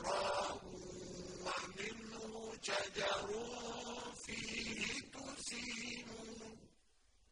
الأخرى